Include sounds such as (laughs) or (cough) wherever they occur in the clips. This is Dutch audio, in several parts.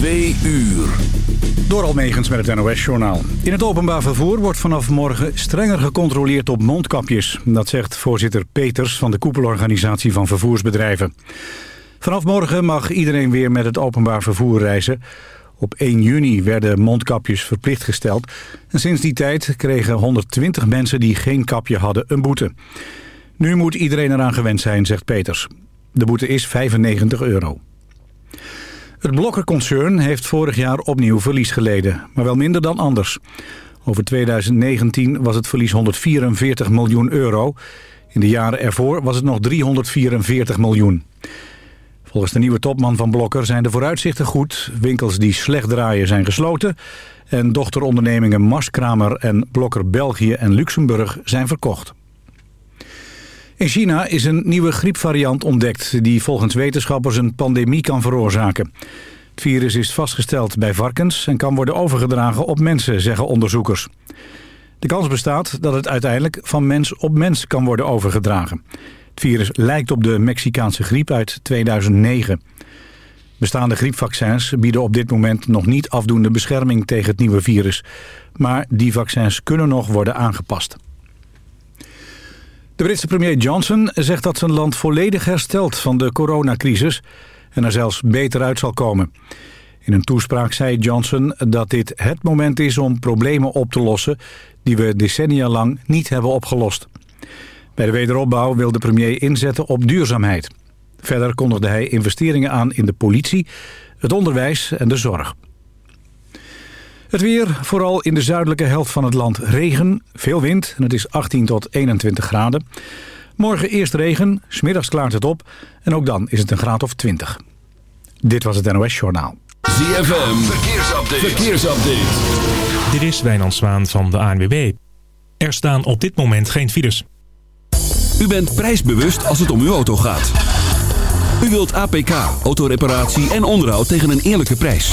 Twee uur. Door Almegens met het NOS-journaal. In het openbaar vervoer wordt vanaf morgen strenger gecontroleerd op mondkapjes. Dat zegt voorzitter Peters van de koepelorganisatie van vervoersbedrijven. Vanaf morgen mag iedereen weer met het openbaar vervoer reizen. Op 1 juni werden mondkapjes verplicht gesteld. En sinds die tijd kregen 120 mensen die geen kapje hadden een boete. Nu moet iedereen eraan gewend zijn, zegt Peters. De boete is 95 euro. Het Blokker-concern heeft vorig jaar opnieuw verlies geleden, maar wel minder dan anders. Over 2019 was het verlies 144 miljoen euro. In de jaren ervoor was het nog 344 miljoen. Volgens de nieuwe topman van Blokker zijn de vooruitzichten goed. Winkels die slecht draaien zijn gesloten. En dochterondernemingen Marskramer en Blokker België en Luxemburg zijn verkocht. In China is een nieuwe griepvariant ontdekt... die volgens wetenschappers een pandemie kan veroorzaken. Het virus is vastgesteld bij varkens... en kan worden overgedragen op mensen, zeggen onderzoekers. De kans bestaat dat het uiteindelijk van mens op mens kan worden overgedragen. Het virus lijkt op de Mexicaanse griep uit 2009. Bestaande griepvaccins bieden op dit moment nog niet afdoende bescherming tegen het nieuwe virus. Maar die vaccins kunnen nog worden aangepast. De Britse premier Johnson zegt dat zijn land volledig herstelt van de coronacrisis en er zelfs beter uit zal komen. In een toespraak zei Johnson dat dit het moment is om problemen op te lossen die we decennia lang niet hebben opgelost. Bij de wederopbouw wil de premier inzetten op duurzaamheid. Verder kondigde hij investeringen aan in de politie, het onderwijs en de zorg. Het weer, vooral in de zuidelijke helft van het land regen, veel wind en het is 18 tot 21 graden. Morgen eerst regen, smiddags klaart het op en ook dan is het een graad of 20. Dit was het NOS Journaal. ZFM, verkeersupdate. verkeersupdate. Dit is Wijnand Zwaan van de ANWB. Er staan op dit moment geen files. U bent prijsbewust als het om uw auto gaat. U wilt APK, autoreparatie en onderhoud tegen een eerlijke prijs.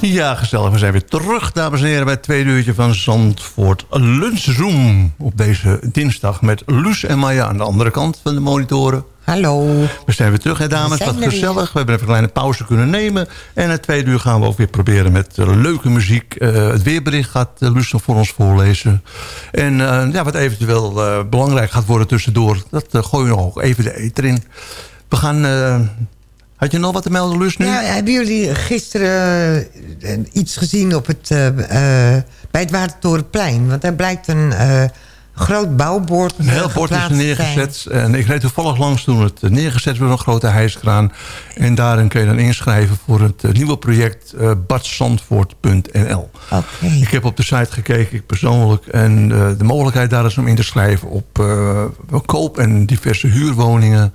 Ja, gezellig. We zijn weer terug, dames en heren, bij het tweede uurtje van Zandvoort Lunchroom. Op deze dinsdag met Luus en Maya aan de andere kant van de monitoren. Hallo. We zijn weer terug, hè dames. Wat gezellig. We hebben even een kleine pauze kunnen nemen. En het tweede uur gaan we ook weer proberen met eh, leuke muziek. Eh, het weerbericht gaat uh, Luus nog voor ons voorlezen. En eh, ja, wat eventueel eh, belangrijk gaat worden tussendoor... dat eh, gooien we nog even de eter in. We gaan... had je nog wat te melden, Luus, nu? Ja, hebben jullie gisteren eh, iets gezien op het, eh, bij het Watertorenplein? Want daar blijkt een eh, groot bouwbord Een heel bord is zijn. neergezet. En ik reed toevallig langs toen het neergezet werd, een grote hijskraan. En daarin kun je dan inschrijven voor het nieuwe project uh, badzandvoort.nl. Oké. Ik heb op de site gekeken, ik persoonlijk. En de mogelijkheid daar is om in te schrijven op koop- en diverse huurwoningen.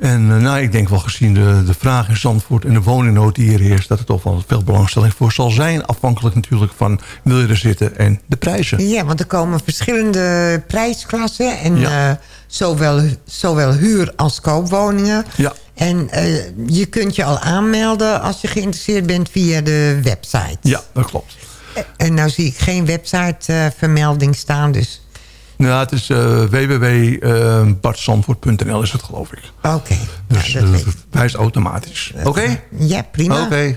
En eh, nou, ik denk wel gezien de, de vraag in Zandvoort en de woningnood die hier heerst... dat er toch wel veel belangstelling voor zal zijn. Afhankelijk natuurlijk van wil je er zitten en de prijzen. Ja, want er komen verschillende prijsklassen. En Ja. eh, zowel, zowel huur- als koopwoningen. Ja. En eh, je kunt je al aanmelden als je geïnteresseerd bent via de website. Ja, dat klopt. En nou zie ik geen website-vermelding staan, dus... Nou, het is uh, www.bartzandvoort.nl is het, geloof ik. Oké. Dus nou, uh, dat wijst automatisch. Oké? Ja, prima. Oké.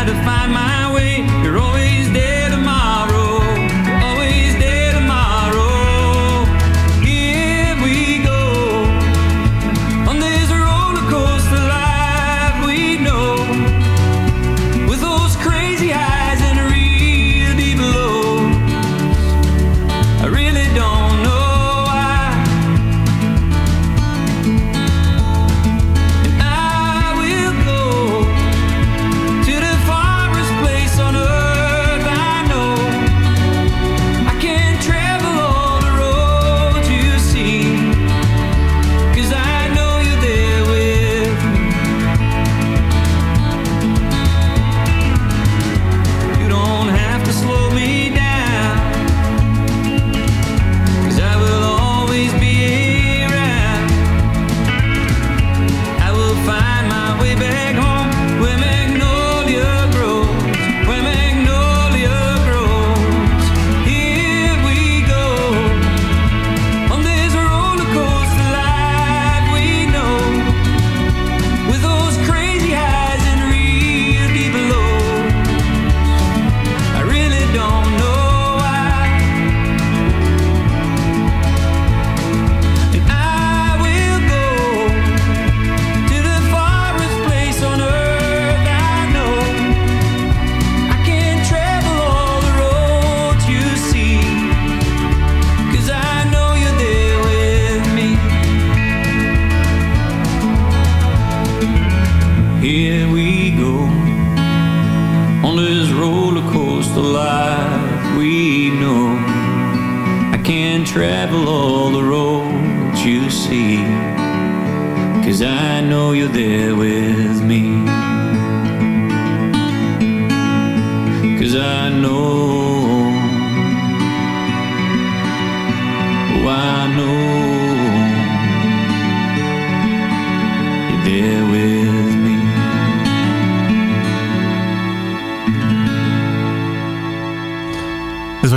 try to find my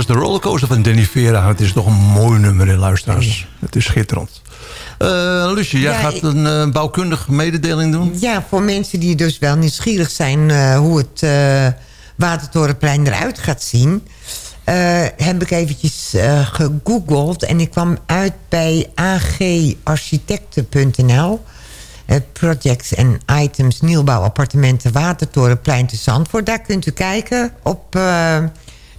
was de rollercoaster van Danny Vera. Het is toch een mooi nummer, hè, luisteraars. Het is schitterend. Eh Lucie, jij Ja, gaat een eh, bouwkundige mededeling doen? Ja, voor mensen die dus wel nieuwsgierig zijn... eh, hoe het eh, Watertorenplein eruit gaat zien... eh, heb ik eventjes eh, gegoogeld... en ik kwam uit bij agarchitecten.nl. projects en items nieuwbouwappartementen Watertorenplein te Zandvoort. Daar kunt u kijken op eh,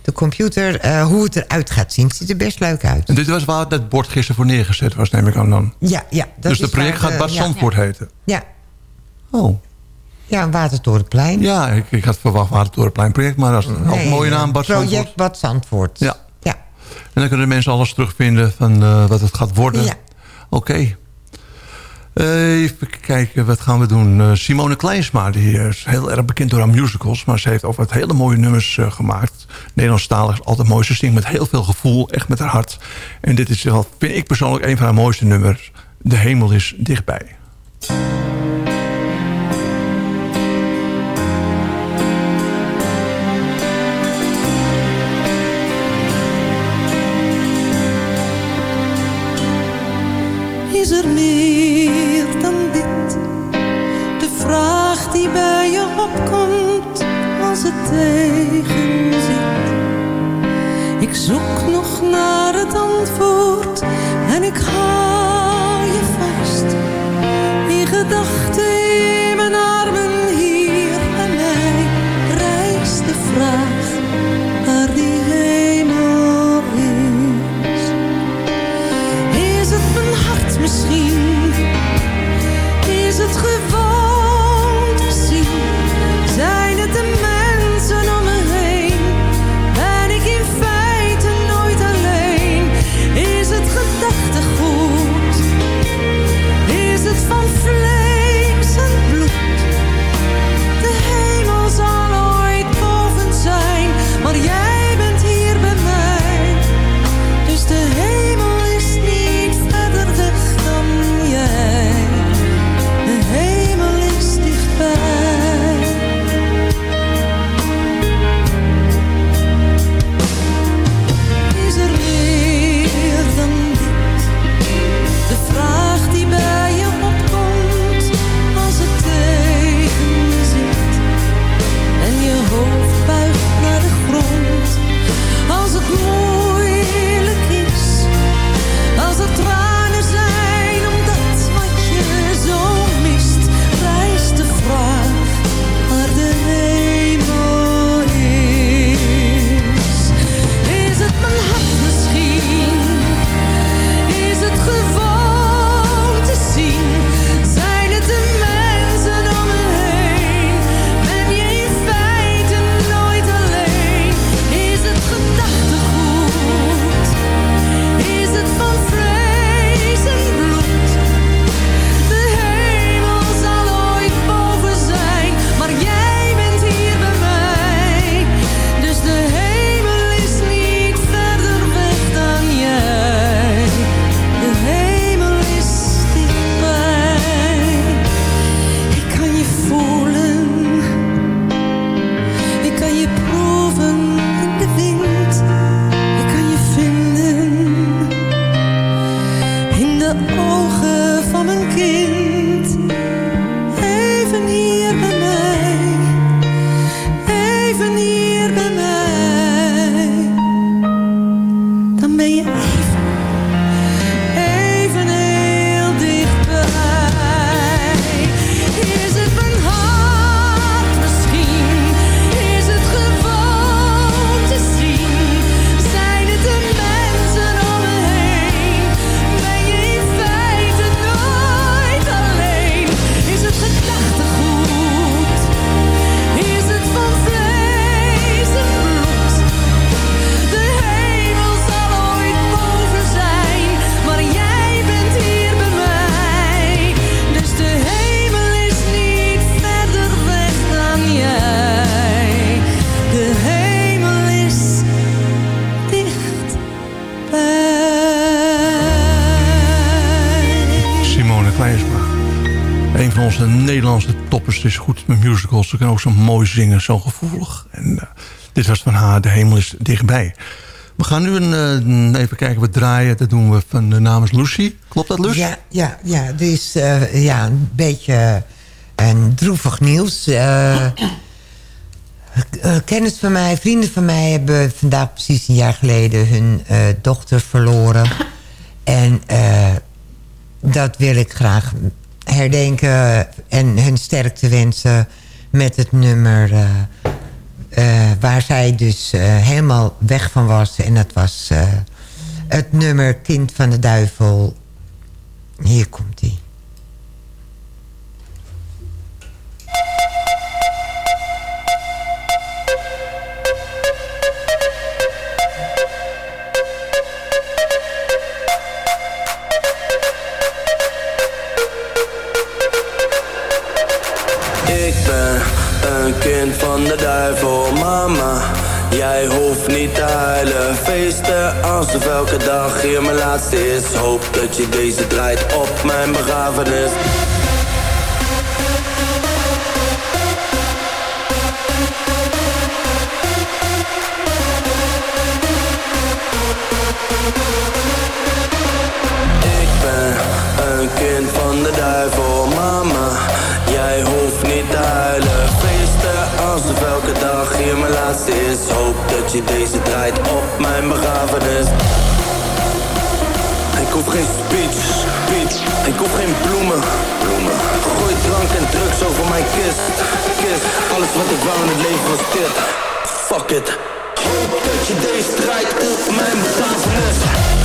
de computer eh, hoe het eruit gaat zien. Het ziet er best leuk uit. En dit was waar het bord gisteren voor neergezet was, neem ik aan dan. Ja, ja. dat dus het project gaat eh, Bad ja. Zandvoort heten? Ja. Oh. Ja, Watertorenplein. Ja, ik, ik had verwacht waar het Torenplein project, maar dat is ook een mooie naam, Bad Project Zandvoort. Bad Zandvoort. Ja. ja. En dan kunnen de mensen alles terugvinden van eh, wat het gaat worden. Ja. Oké. Even kijken, wat gaan we doen? Eh, Simone Kleinsma, die is heel erg bekend door haar musicals... maar ze heeft ook wat hele mooie nummers eh, gemaakt. Nederlandstalig is altijd mooi. Ze zingt met heel veel gevoel, echt met haar hart. En dit is, vind ik persoonlijk, een van haar mooiste nummers. De hemel is dichtbij. Opkomt als het tegen zit. Ik zoek nog naar het antwoord en ik hou je vast. In gedachten is goed met musicals. Ze kan ook zo mooi zingen, zo gevoelig. En eh, dit was van haar, de hemel is dichtbij. We gaan nu een, eh, even kijken wat draaien. Dat doen we van de namens Lucy. Klopt dat, Lucy? Ja, ja, ja. Er is eh, ja, een beetje een droevig nieuws. Eh, eh, kennis van mij, vrienden van mij... hebben vandaag precies een jaar geleden hun eh, dochter verloren. En eh, dat wil ik graag herdenken en hun sterkte wensen met het nummer... eh, eh, waar zij dus eh, helemaal weg van was. En dat was het nummer Kind van de Duivel. Hier komt ie. Van de duivel, mama. Jij hoeft niet te huilen. Feesten alsof elke dag hier mijn laatste is. Hoop dat je deze draait op mijn begrafenis. Hoop dat je deze draait op mijn begrafenis. Ik hoef geen speech, speech. Ik hoef geen bloemen, bloemen. Gooi drank en drugs over mijn kist, kist. Alles wat ik wou in het leven was dit. Fuck it. Hoop dat je deze draait op mijn begrafenis.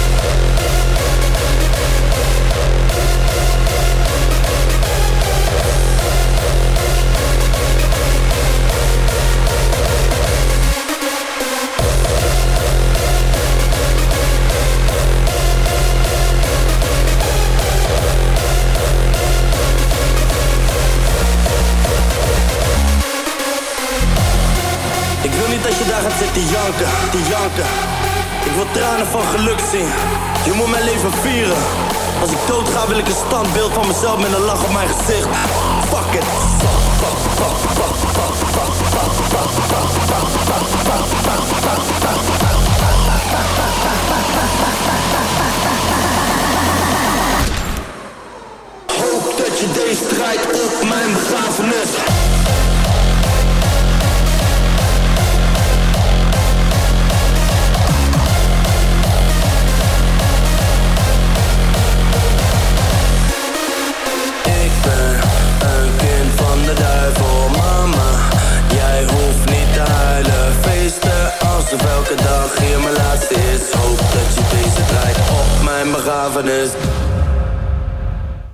Zitten janken, te janken. Ik wil tranen van geluk zien. Je moet mijn leven vieren. Als ik dood ga wil ik een standbeeld van mezelf met een lach op mijn gezicht. Fuck it. Hoop dat je deze draait op mijn begrafenis. Feesten alsof elke dag hier mijn laatste is. Hoop dat je deze draait op mijn begrafenis.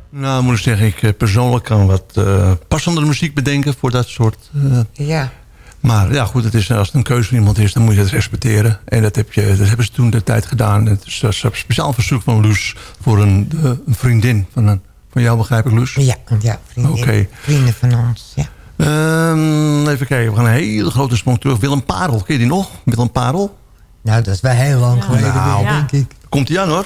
Nou, moet ik zeggen, ik eh, persoonlijk kan wat eh passendere muziek bedenken voor dat soort... eh, Ja. maar ja, goed, het is, als het een keuze van iemand is, dan moet je het respecteren. En dat, heb je, dat hebben ze toen de tijd gedaan. Het is dat is een speciaal verzoek van Loes voor een, een vriendin van, een, van jou, begrijp ik, Loes? Ja, ja vrienden, Oké. vrienden van ons. Ja. Ehm, even kijken, we gaan een hele grote sprong terug. Willem Parel, ken je die nog? Willem Parel? Nou, dat is wel heel lang geleden, Nou, denk ik. Komt hij aan hoor.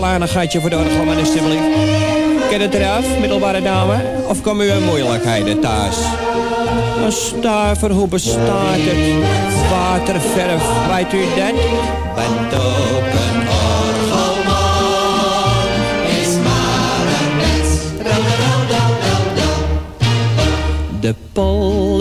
dame, een kleinigheidje voor de orgelman alsjeblieft. Ken het eraf, middelbare dame? Of komen u in moeilijkheden thuis? Een stuiver, hoe bestaat het? Waterverf, weet u dat? Bent ook een orgelman, is maar een mens. De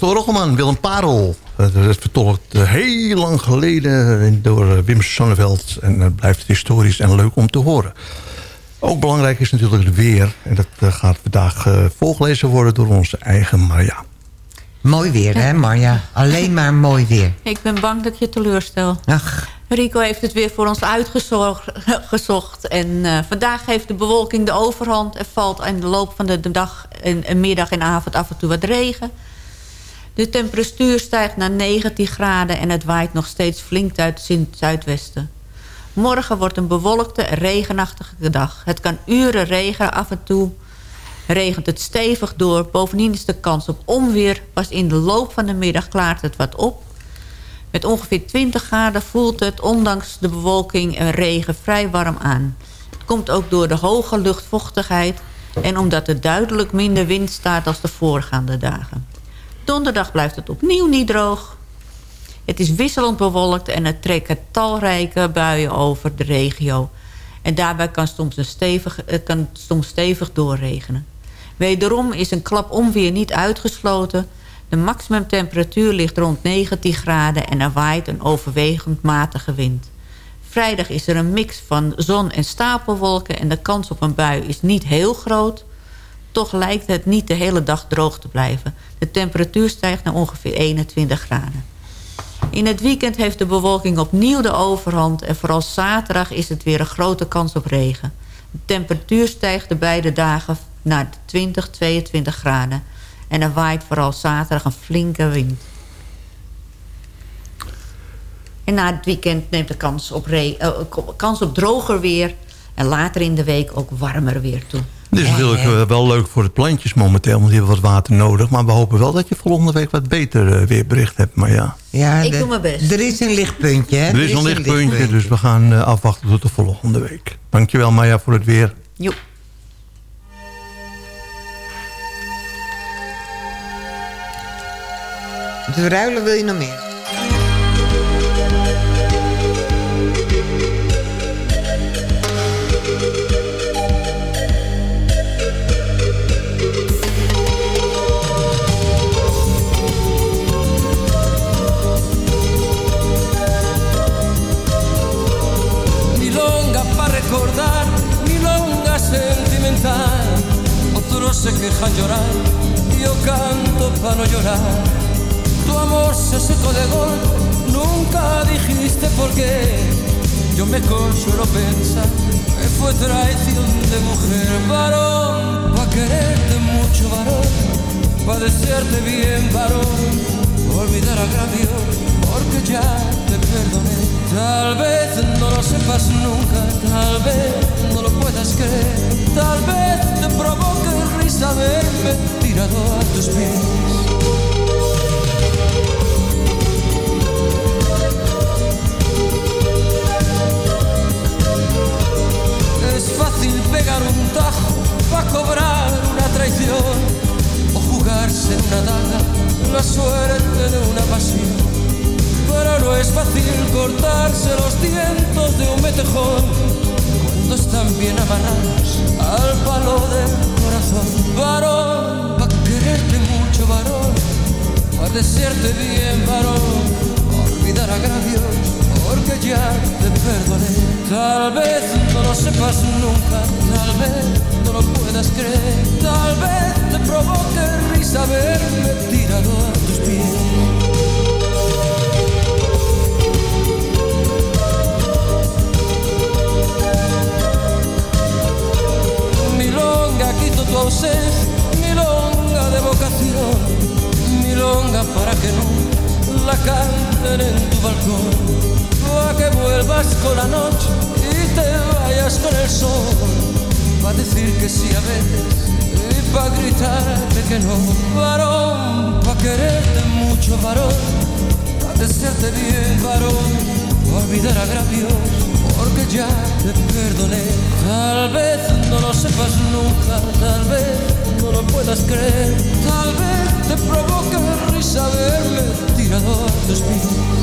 De orgelman Willem Parel. Dat is vertolkt eh, heel lang geleden door eh, Wim Sonneveld. En dat blijft historisch en leuk om te horen. Ook belangrijk is natuurlijk het weer. En dat eh, gaat vandaag eh, voorgelezen worden door onze eigen Marja. Mooi weer, hè Marja? Alleen maar mooi weer. Ik ben bang dat ik je teleurstel. Ach. Rico heeft het weer voor ons uitgezocht. (laughs) En eh, vandaag heeft de bewolking de overhand. Er valt in de loop van de dag en, en middag en avond af en toe wat regen. De temperatuur stijgt naar 19 graden en het waait nog steeds flink uit het zuidwesten. Morgen wordt een bewolkte en regenachtige dag. Het kan uren regen af en toe. Regent het stevig door. Bovendien is de kans op onweer. Pas in de loop van de middag klaart het wat op. Met ongeveer 20 graden voelt het, ondanks de bewolking en regen, vrij warm aan. Het komt ook door de hoge luchtvochtigheid... en omdat er duidelijk minder wind staat als de voorgaande dagen. Donderdag blijft het opnieuw niet droog. Het is wisselend bewolkt en er trekken talrijke buien over de regio. En daarbij kan soms, een stevig, het kan soms stevig doorregenen. Wederom is een klap onweer niet uitgesloten. De maximumtemperatuur ligt rond 19 graden en er waait een overwegend matige wind. Vrijdag is er een mix van zon en stapelwolken en de kans op een bui is niet heel groot. Toch lijkt het niet de hele dag droog te blijven. De temperatuur stijgt naar ongeveer 21 graden. In het weekend heeft de bewolking opnieuw de overhand... en vooral zaterdag is het weer een grote kans op regen. De temperatuur stijgt de beide dagen naar 20, 22 graden. En er waait vooral zaterdag een flinke wind. En na het weekend neemt de kans op, eh, kans op droger weer... en later in de week ook warmer weer toe. Dit is natuurlijk eh, wel leuk voor de plantjes momenteel, want die hebben wat water nodig. Maar we hopen wel dat je volgende week wat beter eh, weerbericht hebt. Maar ja, Ja, Ik de- doe mijn best. Er is een lichtpuntje, hè? er is een lichtpuntje, dus we gaan eh, afwachten tot de volgende week. Dankjewel Maya voor het weer. Joep. Dus ruilen wil je nog meer? Se quejan llorar, yo canto para no llorar. Tu amor se secó de golpe, nunca dijiste por qué. Yo me consuelo pensar que fue traición de mujer, varón, pa' quererte mucho, varón, pa' desearte bien, varón, olvidar agravios, porque ya te perdoné. Tal vez no lo sepas nunca, tal vez no lo puedas creer, tal vez te provoque risa verme tirado a tus pies. Es fácil pegar un tajo para cobrar una traición o jugarse en una daga la suerte de una pasión. Pero no es fácil cortarse los cientos de un metejón cuando están bien amarrados pa' desearte bien, varón, olvidar agravios porque ya te perdoné. Tal vez no lo sepas nunca, tal vez no lo puedas creer, tal vez te provoque risa verme tirado a tus pies. Milonga quito tu ausencia, milonga de vocación, milonga para que no la canten en tu balcón, para que vuelvas con la noche y te vayas con el sol, para decir que sí a veces y para gritarte que no, varón, para quererte mucho, varón, para desearte bien, varón, pa' olvidar agravios, porque ya te perdoné. Tal vez no lo sepas nunca, tal vez no lo puedas creer, tal vez te provoque risa verme tirado a tus pies.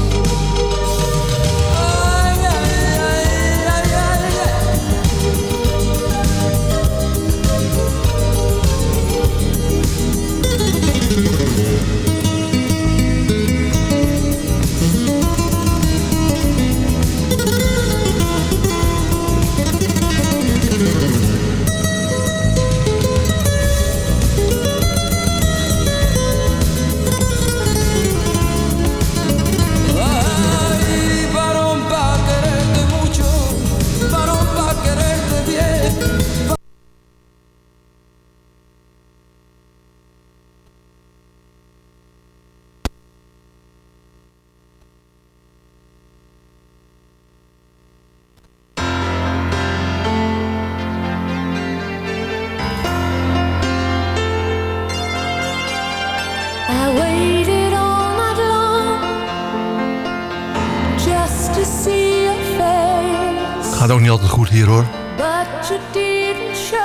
Ook niet altijd goed hier hoor. but you didn't show.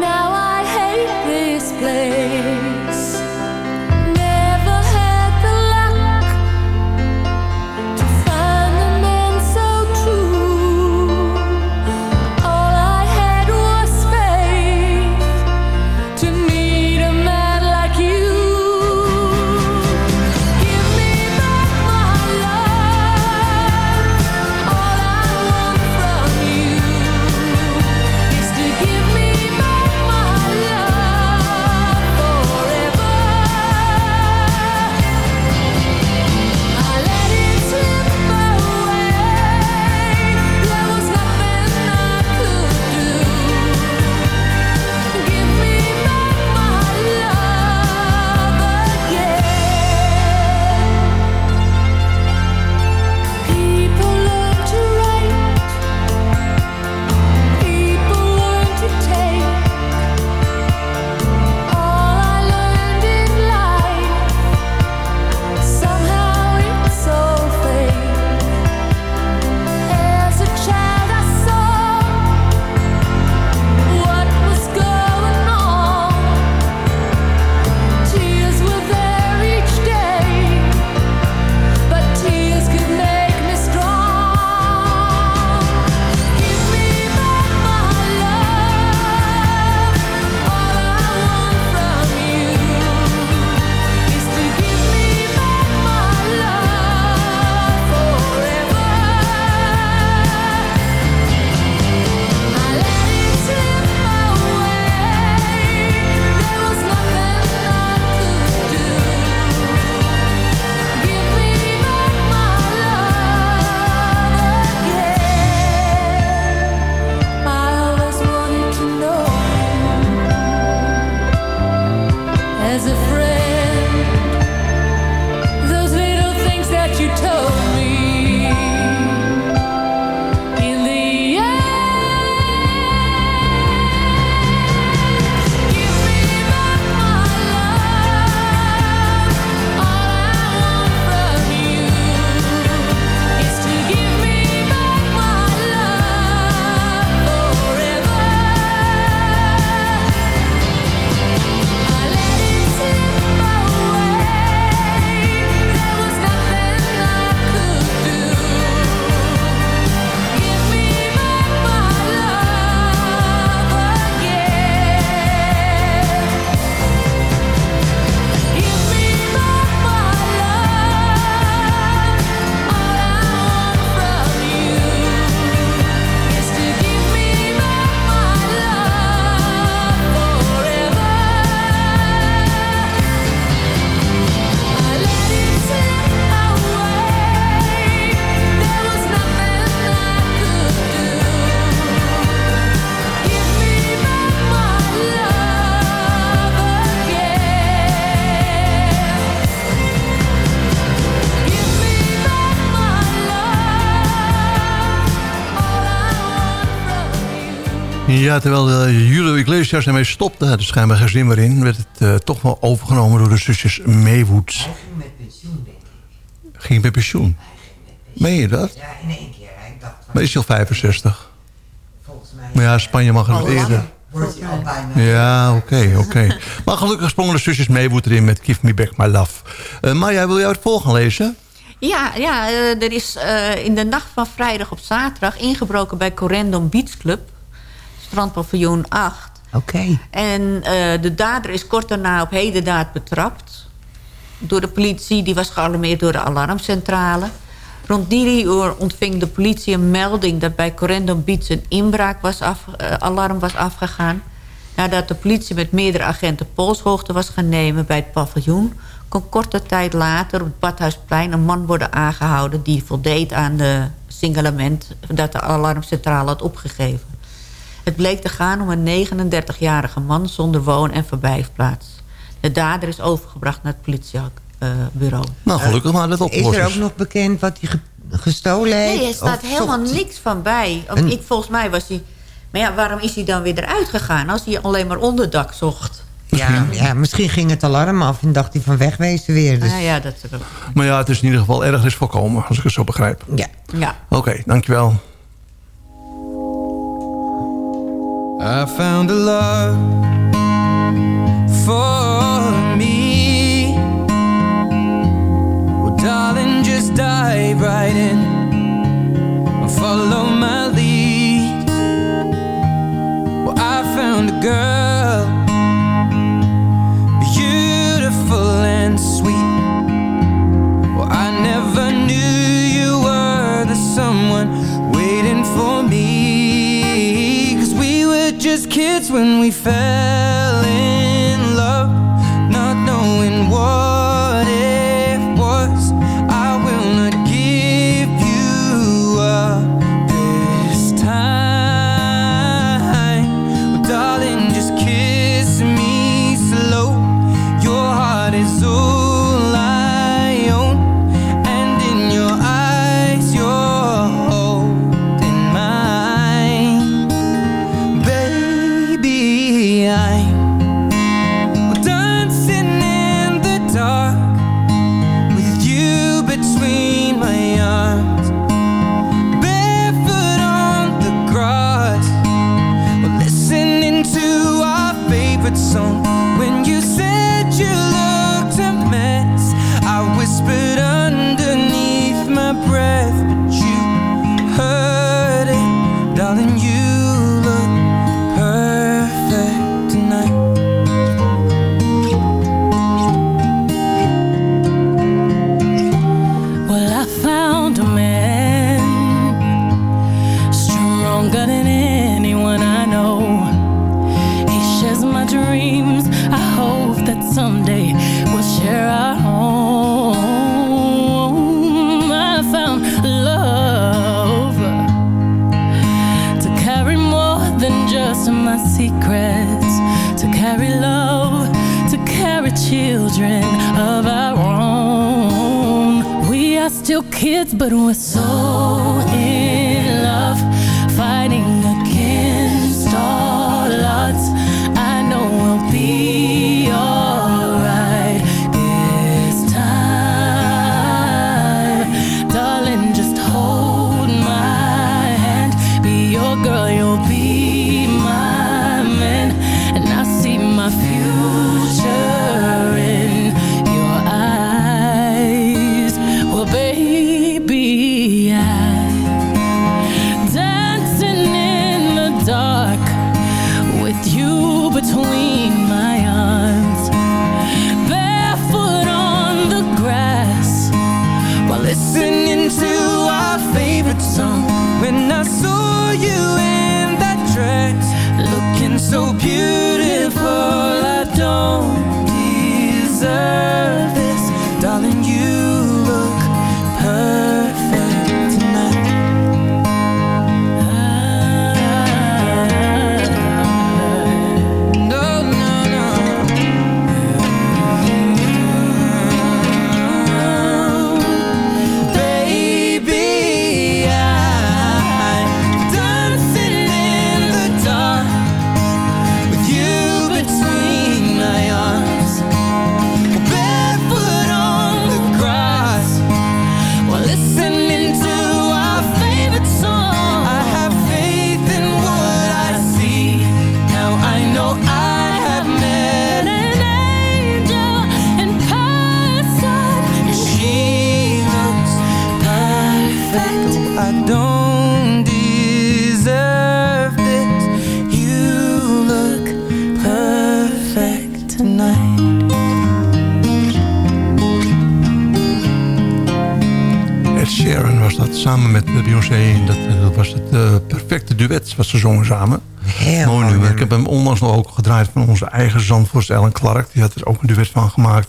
Now I hate this place. Ja, terwijl uh, Julio Iglesias ermee stopte, had er schijnbaar geen zin meer in... werd het uh, toch wel overgenomen door de zusjes Maywood. Hij ging met pensioen, denk ik. Ging met pensioen? Meen je dat? Ja, in één keer. Ik dacht Maar is hij al 65? volgens mij... Maar ja, Spanje mag het lang eerder. Wordt hij al bijna... Ja, oké, oké. Maar gelukkig sprongen de zusjes Maywood erin met Give Me Back My Love. Uh, Maya, wil jij het vol gaan lezen? Ja, ja er is uh, in de nacht van vrijdag op zaterdag ingebroken bij Corendon Beach Club. Strandpaviljoen 8. Oké. Okay. En uh, de dader is kort daarna op hedendaad betrapt. Door de politie, die was gealarmeerd door de alarmcentrale. Rond die uur ontving de politie een melding... dat bij Corendon Beach een inbraak was af, alarm was afgegaan. Nadat de politie met meerdere agenten polshoogte was gaan nemen bij het paviljoen kon korte tijd later op het Badhuisplein een man worden aangehouden... die voldeed aan de signalement dat de alarmcentrale had opgegeven. Het bleek te gaan om een 39-jarige man zonder woon- en verblijfplaats. De dader is overgebracht naar het politiebureau. nou, gelukkig maar dat opgelost Is er ook nog bekend wat hij ge gestolen heeft? Nee, er staat helemaal niks van bij. En... Ik, volgens mij was hij... Maar ja, waarom is hij dan weer eruit gegaan... als hij alleen maar onderdak zocht? Ja, ja, misschien ging het alarm af en dacht hij van wegwezen weer. Dus. Ah, ja, dat is ook. Maar ja, het is in ieder geval ergens voorkomen, als ik het zo begrijp. Ja. ja. Oké, okay, dankjewel. I found a love for me. Well, darling, just dive right in And Follow my lead. Well, I found a girl when we fell still kids but we're so samen met eh, Beyoncé. Dat, eh, dat was het eh, perfecte duet wat ze zongen samen. Heel mooi nummer. Ik heb hem onlangs nog ook gedraaid van onze eigen Zandvoort, Ellen Clark. Die had er ook een duet van gemaakt.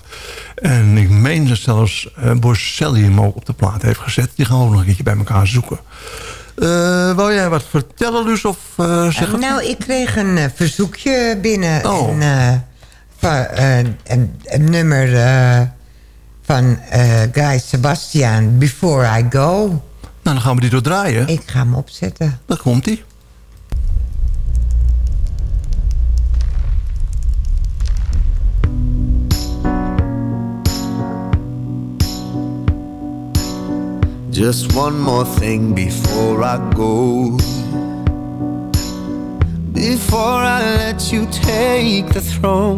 En ik meen dat zelfs uh, Borselli hem ook op de plaat heeft gezet. Die gaan we ook nog een keertje bij elkaar zoeken. Uh, wou jij wat vertellen, Luus? Of, uh, zeggen? nou, ik kreeg een verzoekje binnen. Oh. En, van, een, een, nummer van Guy Sebastian, Before I Go. Nou, dan gaan we die doordraaien. Ik ga hem opzetten. Daar komt hij. Just one more thing before I go. Before I let you take the throne,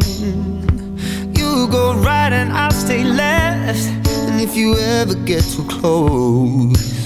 you go right and I'll stay left. And if you ever get too close,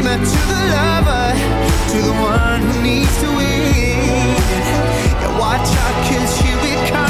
To the dreamer, to the lover, to the one who needs to win. Yeah, watch out, cause here it comes.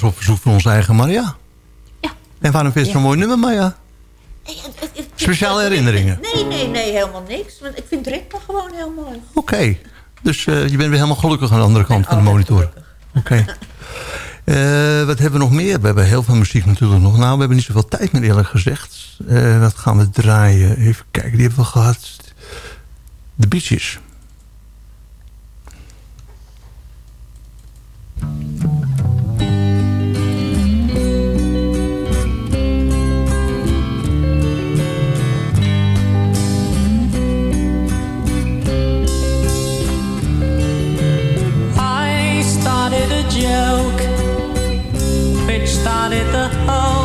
Was op verzoek van onze eigen Maria. Ja. En waarom vind je het zo'n mooi nummer, Maria? Speciale herinneringen? Nee, nee, nee, helemaal niks. Want ik vind ritme gewoon heel mooi. Oké. Dus uh, je bent weer helemaal gelukkig aan de andere kant van de monitor. Oké. Uh, (laughs) wat hebben we nog meer? We hebben heel veel muziek natuurlijk nog. Nou, we hebben niet zoveel tijd meer eerlijk gezegd. Uh, wat gaan we draaien? Even kijken, die hebben we gehad. De Beaches. Started the whole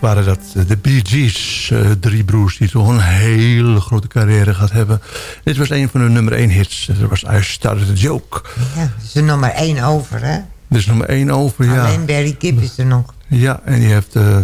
waren dat. De Bee Gees, eh, drie broers die toch een hele grote carrière gaat hebben. Dit was een van hun nummer één hits. Dat was I Started a Joke. Ja, is er maar één over, hè? Er is nummer één over, ja. Alleen Barry Kip is er nog. Ja, en die heeft... eh,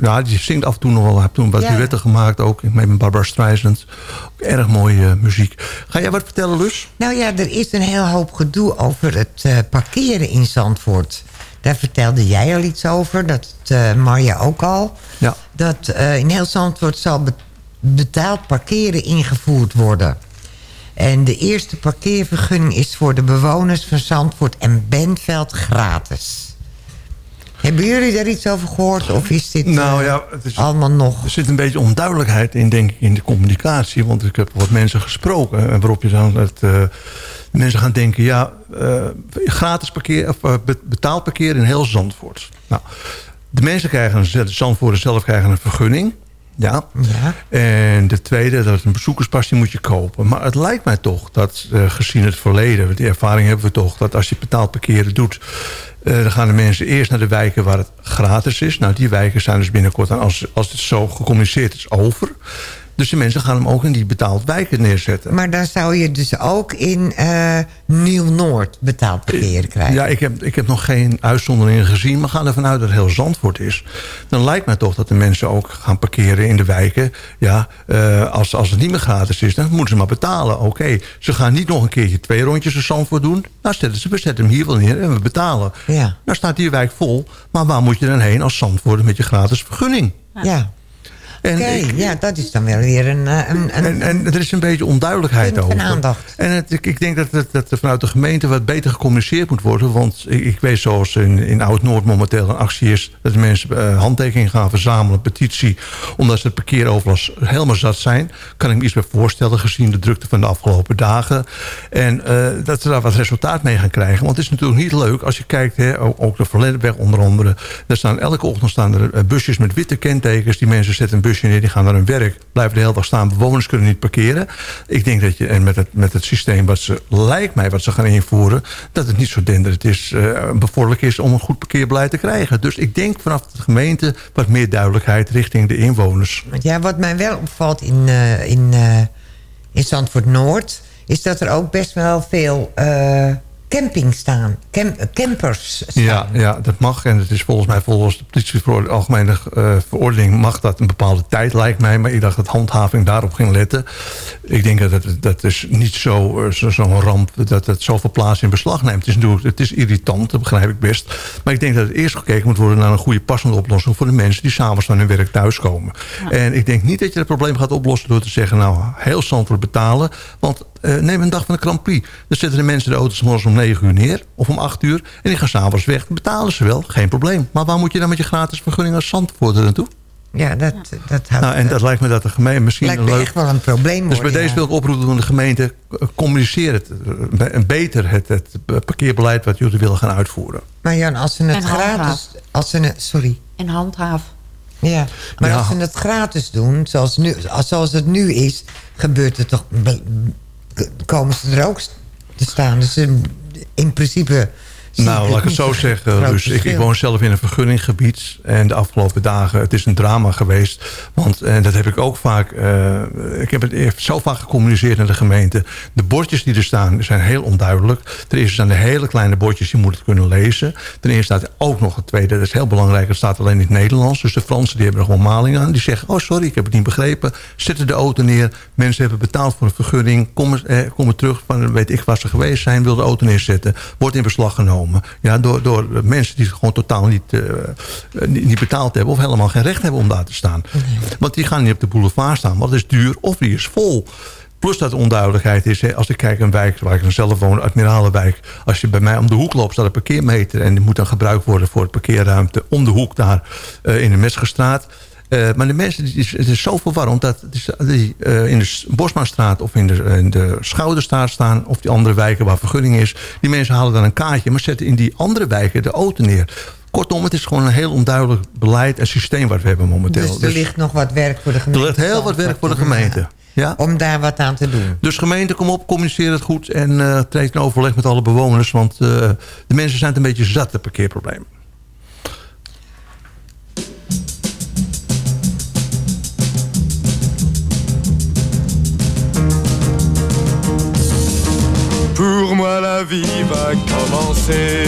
ja, die zingt af en toe nog wel. Hij heeft toen wat Ja. duetten gemaakt ook. Met Barbara Streisand. Ook erg mooie eh, muziek. Ga jij wat vertellen, Lus? Nou ja, er is een heel hoop gedoe over het parkeren in Zandvoort. Daar vertelde jij al iets over, dat eh, Marja ook al. Ja. Dat eh, in heel Zandvoort zal be- betaald parkeren ingevoerd worden. En de eerste parkeervergunning is voor de bewoners van Zandvoort en Benveld gratis. Hebben jullie daar iets over gehoord? Of is dit Nou eh, ja, het is, allemaal nog... er zit een beetje onduidelijkheid in, denk ik, in de communicatie. Want ik heb wat mensen gesproken. En waarop je dan het, eh, mensen gaan denken... ja, eh, gratis parkeer, of eh, be- betaald parkeren in heel Zandvoort. Nou, de mensen krijgen, een, de Zandvoorten zelf krijgen een vergunning. Ja. Ja. En de tweede, dat is een bezoekerspas, die moet je kopen. Maar het lijkt mij toch dat, eh, gezien het verleden... die ervaring hebben we toch, dat als je betaald parkeren doet... eh, dan gaan de mensen eerst naar de wijken waar het gratis is. Nou, die wijken zijn dus binnenkort, dan als, als het zo gecommuniceerd is, over. Dus de mensen gaan hem ook in die betaald wijken neerzetten. Maar dan zou je dus ook in eh, Nieuw-Noord betaald parkeren krijgen. Ja, ik heb, ik heb nog geen uitzonderingen gezien, maar ga ervan uit dat het heel Zandvoort is. Dan lijkt mij toch dat de mensen ook gaan parkeren in de wijken. Ja, eh, als, als het niet meer gratis is, dan moeten ze maar betalen. Oké, ze gaan niet nog een keertje twee rondjes in Zandvoort doen. Nou, zetten ze, we zetten hem hier wel neer en we betalen. Ja. Nou staat die wijk vol, maar waar moet je dan heen als Zandvoort met je gratis vergunning? Ja. En Oké, ik- ja, dat is dan wel weer een... eh, een, een En, en er is een beetje onduidelijkheid over. aandacht. En het, ik, ik denk dat, dat, dat er vanuit de gemeente wat beter gecommuniceerd moet worden. Want ik, ik weet zoals in, in Oud-Noord momenteel een actie is... dat mensen eh, handtekeningen gaan verzamelen, petitie... omdat ze het parkeeroverlast helemaal zat zijn. Kan ik me iets bij voorstellen gezien de drukte van de afgelopen dagen. En eh, dat ze daar wat resultaat mee gaan krijgen. Want het is natuurlijk niet leuk als je kijkt... Hè, ook, ook de Verledenweg onder andere. Daar staan, elke ochtend staan er busjes met witte kentekens. Die mensen zetten een die gaan naar hun werk. Blijven de hele dag staan. Bewoners kunnen niet parkeren. Ik denk dat je, en met het, met het systeem wat ze, lijkt mij, wat ze gaan invoeren... dat het niet zo denderend is, eh bevorderlijk is om een goed parkeerbeleid te krijgen. Dus ik denk vanaf de gemeente wat meer duidelijkheid richting de inwoners. Ja, wat mij wel opvalt in, eh, in, eh, in Zandvoort Noord... is dat er ook best wel veel camping staan. Cam- eh, campers staan. Ja, ja, dat mag. En het is volgens mij volgens de politie algemene eh, verordening mag dat een bepaalde tijd, lijkt mij. Maar ik dacht dat handhaving daarop ging letten. Ik denk dat het, dat is niet zo, eh, zo- zo'n ramp dat het zoveel plaats in beslag neemt. Het is natuurlijk het is irritant, dat begrijp ik best. Maar ik denk dat het eerst gekeken moet worden naar een goede passende oplossing voor de mensen die s'avonds van hun werk thuiskomen. En ik denk niet dat je het probleem gaat oplossen door te zeggen, nou, heel Zandvoort betalen. Want eh, neem een dag van de Grand Prix. Dan zetten de mensen de auto's morgens om 9 uur neer. Of om 8 uur. En die gaan s'avonds weg. Dan betalen ze wel. Geen probleem. Maar waar moet je dan met je gratis vergunning als Zandvoort er naartoe? Ja, dat, dat had, Nou, en dat lijkt me dat de gemeente misschien lijkt een me leuk... echt wel een probleem Dus bij deze ja. wil ik oproepen aan de gemeente... eh, communiceer het eh, beter, het, het parkeerbeleid wat jullie willen gaan uitvoeren. Maar Jan, als ze het En gratis... Als ze het, sorry. En handhaaf. Ja, maar Ja. als ze het gratis doen, zoals, nu, als- zoals het nu is... gebeurt het toch... komen ze er ook te staan. Dus in principe... Nou, laat ik het zo zeggen. Dus ik, woon zelf in een vergunninggebied. En de afgelopen dagen, het is een drama geweest. Want en dat heb ik ook vaak... eh, ik heb het zo vaak gecommuniceerd naar de gemeente. De bordjes die er staan zijn heel onduidelijk. Ten eerste zijn de hele kleine bordjes, die moeten kunnen lezen. Ten eerste staat er ook nog het tweede, dat is heel belangrijk. Het staat alleen in het Nederlands. Dus de Fransen die hebben er gewoon maling aan. Die zeggen, oh sorry, ik heb het niet begrepen. Zetten de auto neer. Mensen hebben betaald voor een vergunning. Komen, eh, komen terug van, weet ik waar ze geweest zijn. Wil de auto neerzetten. Wordt in beslag genomen. Ja, door, door mensen die gewoon totaal niet, eh, niet, niet betaald hebben. Of helemaal geen recht hebben om daar te staan. Want die gaan niet op de boulevard staan. Want het is duur of die is vol. Plus dat onduidelijkheid is. Hè, als ik kijk een wijk waar ik zelf woon, Admiralenwijk. Als je bij mij om de hoek loopt, staat een parkeermeter. En die moet dan gebruikt worden voor het parkeerruimte om de hoek daar eh, in de Mesgestraat. Eh, maar de mensen, het is zo verwarrend dat die, die in de Bosmaanstraat of in de, in de Schouderstraat staan... of die andere wijken waar vergunning is. Die mensen halen dan een kaartje, maar zetten in die andere wijken de auto neer. Kortom, het is gewoon een heel onduidelijk beleid en systeem wat we hebben momenteel. Dus er ligt nog wat werk voor de er gemeente. ligt heel wat werk voor de gemeente. Ja? Om daar wat aan te doen. Dus gemeente, kom op, communiceer het goed... en eh treed in overleg met alle bewoners... want eh, de mensen zijn het een beetje zat, het parkeerprobleem. La vie va commencer.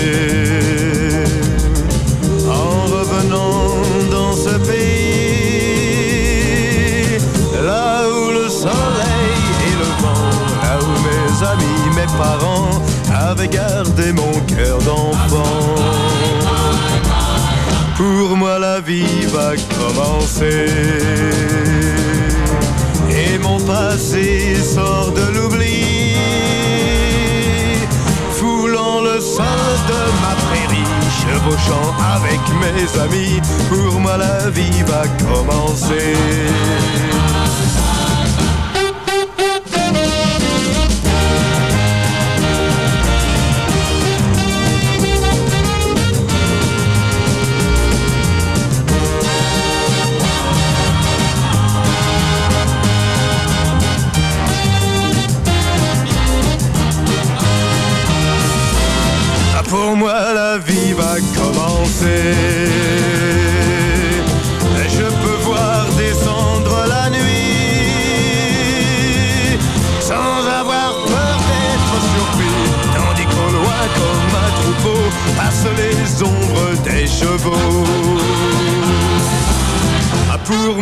En revenant dans ce pays là où le soleil et le vent, là où mes amis, mes parents avaient gardé mon cœur d'enfant. Pour moi la vie va commencer. Et mon passé sort de l'oubli, sol de ma prairie, chevauchant avec mes amis. Pour moi la vie va commencer.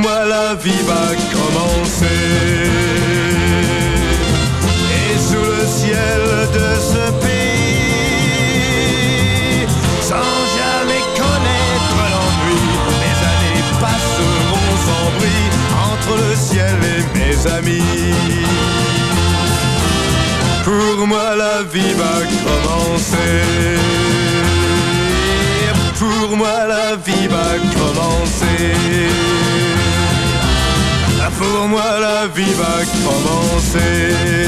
Moi la vie va commencer. Et sous le ciel de ce pays, sans jamais connaître l'ennui, mes années passeront sans bruit entre le ciel et mes amis. Pour moi la vie va commencer. Pour moi la vie va commencer. Pour moi la vie va commencer.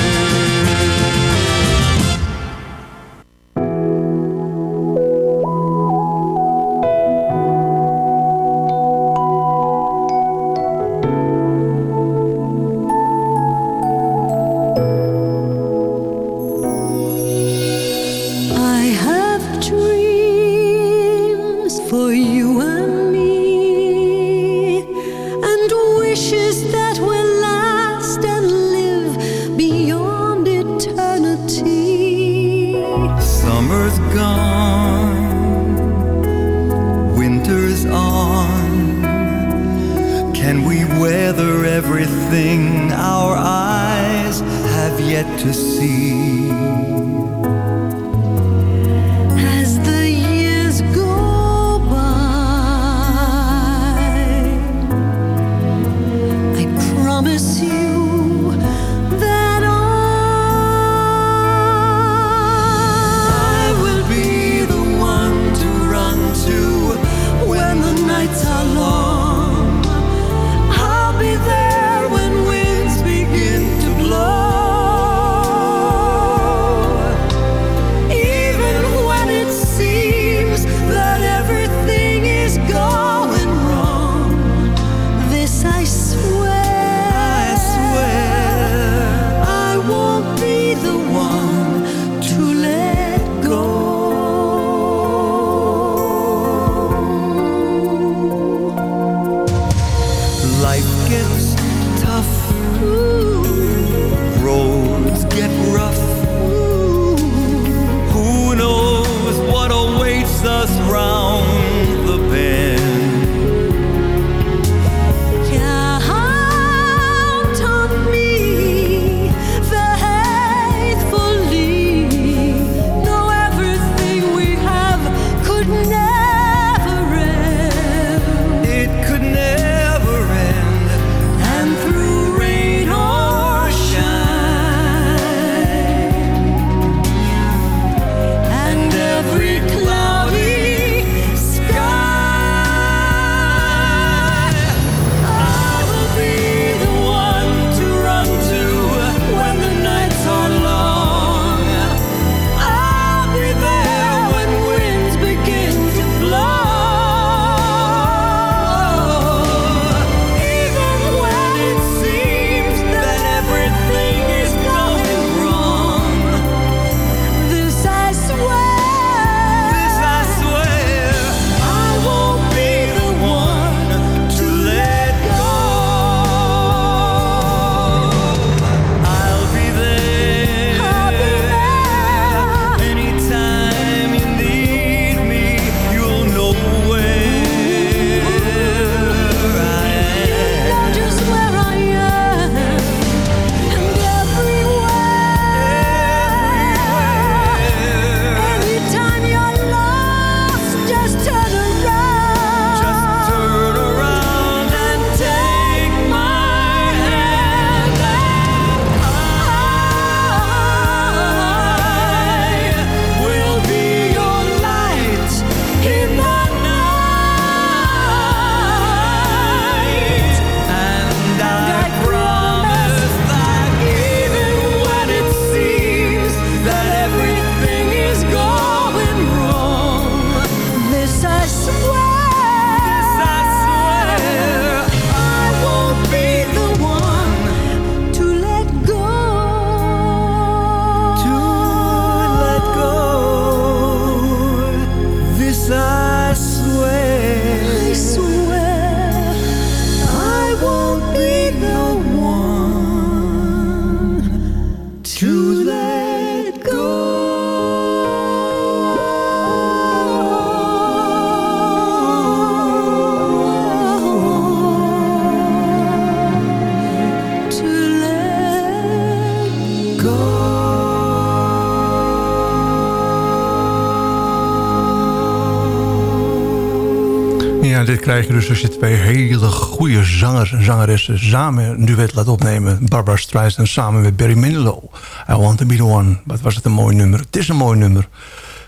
Dit dus als je twee hele goede zangers en zangeressen samen een duet laat opnemen. Barbara Streisand samen met Barry Manilow. I Want To Be The One. Wat was het een mooi nummer. Het is een mooi nummer.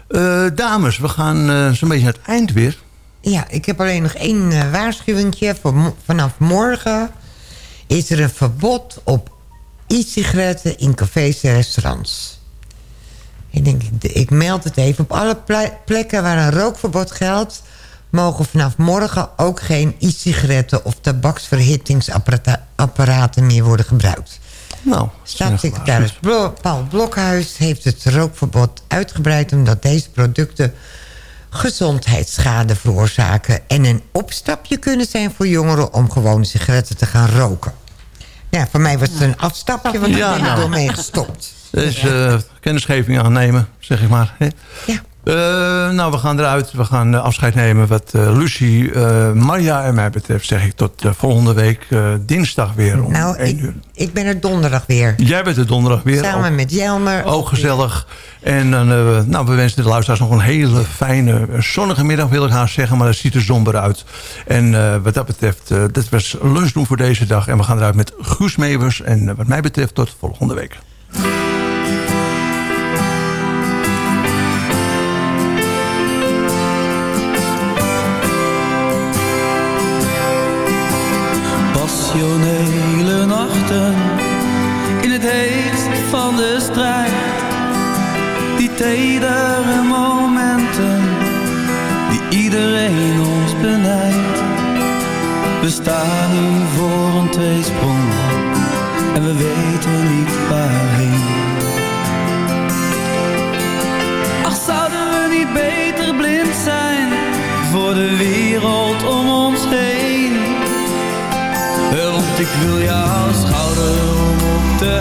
Eh, dames, we gaan eh, zo'n beetje naar het eind weer. Ja, ik heb alleen nog één uh, waarschuwingje. Vanaf morgen is er een verbod op e-sigaretten in cafés en restaurants. Ik denk, ik- meld het even. Op alle ple- plekken waar een rookverbod geldt... mogen vanaf morgen ook geen e-sigaretten of tabaksverhittingsapparaten meer worden gebruikt. Nou, Staatssecretaris Paul Blokhuis heeft het rookverbod uitgebreid... omdat deze producten gezondheidsschade veroorzaken... en een opstapje kunnen zijn voor jongeren om gewoon sigaretten te gaan roken. Ja, voor mij was het een afstapje, want Ja, ik ben er nou. door mee gestopt. Dus eh, kennisgeving aannemen, zeg ik maar. Ja. Eh, nou, we gaan eruit. We gaan eh, afscheid nemen wat eh, Lucie, eh Marja en mij betreft... zeg ik tot volgende week dinsdag weer om Nou, 1 ik, uur. ik ben er donderdag weer. Jij bent er donderdag weer. Samen ook, met Jelmer. ook gezellig. En dan, nou, we wensen de luisteraars nog een hele fijne, zonnige middag wil ik haast zeggen. Maar het ziet er somber uit. En wat dat betreft, dit was lunch doen voor deze dag. En we gaan eruit met Guus. En wat mij betreft tot volgende week. We staan nu voor een tweesprong en we weten niet waarheen. Ach, zouden we niet beter blind zijn voor de wereld om ons heen? Want ik wil jouw schouder om op te